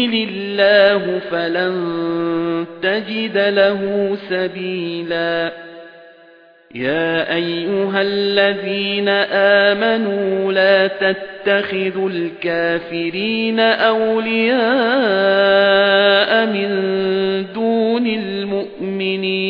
يضلل الله فلن تجد له سبيلا. يا أيها الذين آمنوا لا تتخذوا الكافرين أولياء من دون المؤمنين.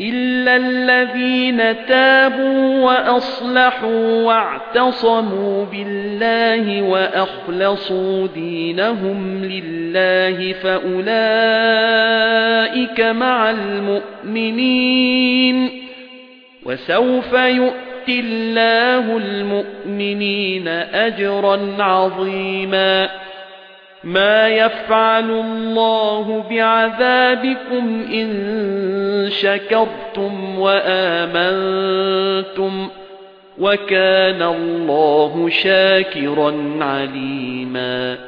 الا الذين تابوا واصلحوا واعتصموا بالله واخلصوا دينهم لله فاولئك مع المؤمنين وسوف يؤتي الله المؤمنين أجرا عظيما ما يفعل الله بعذابكم إن شكرتم وآمنتم وكان الله شاكرا عليما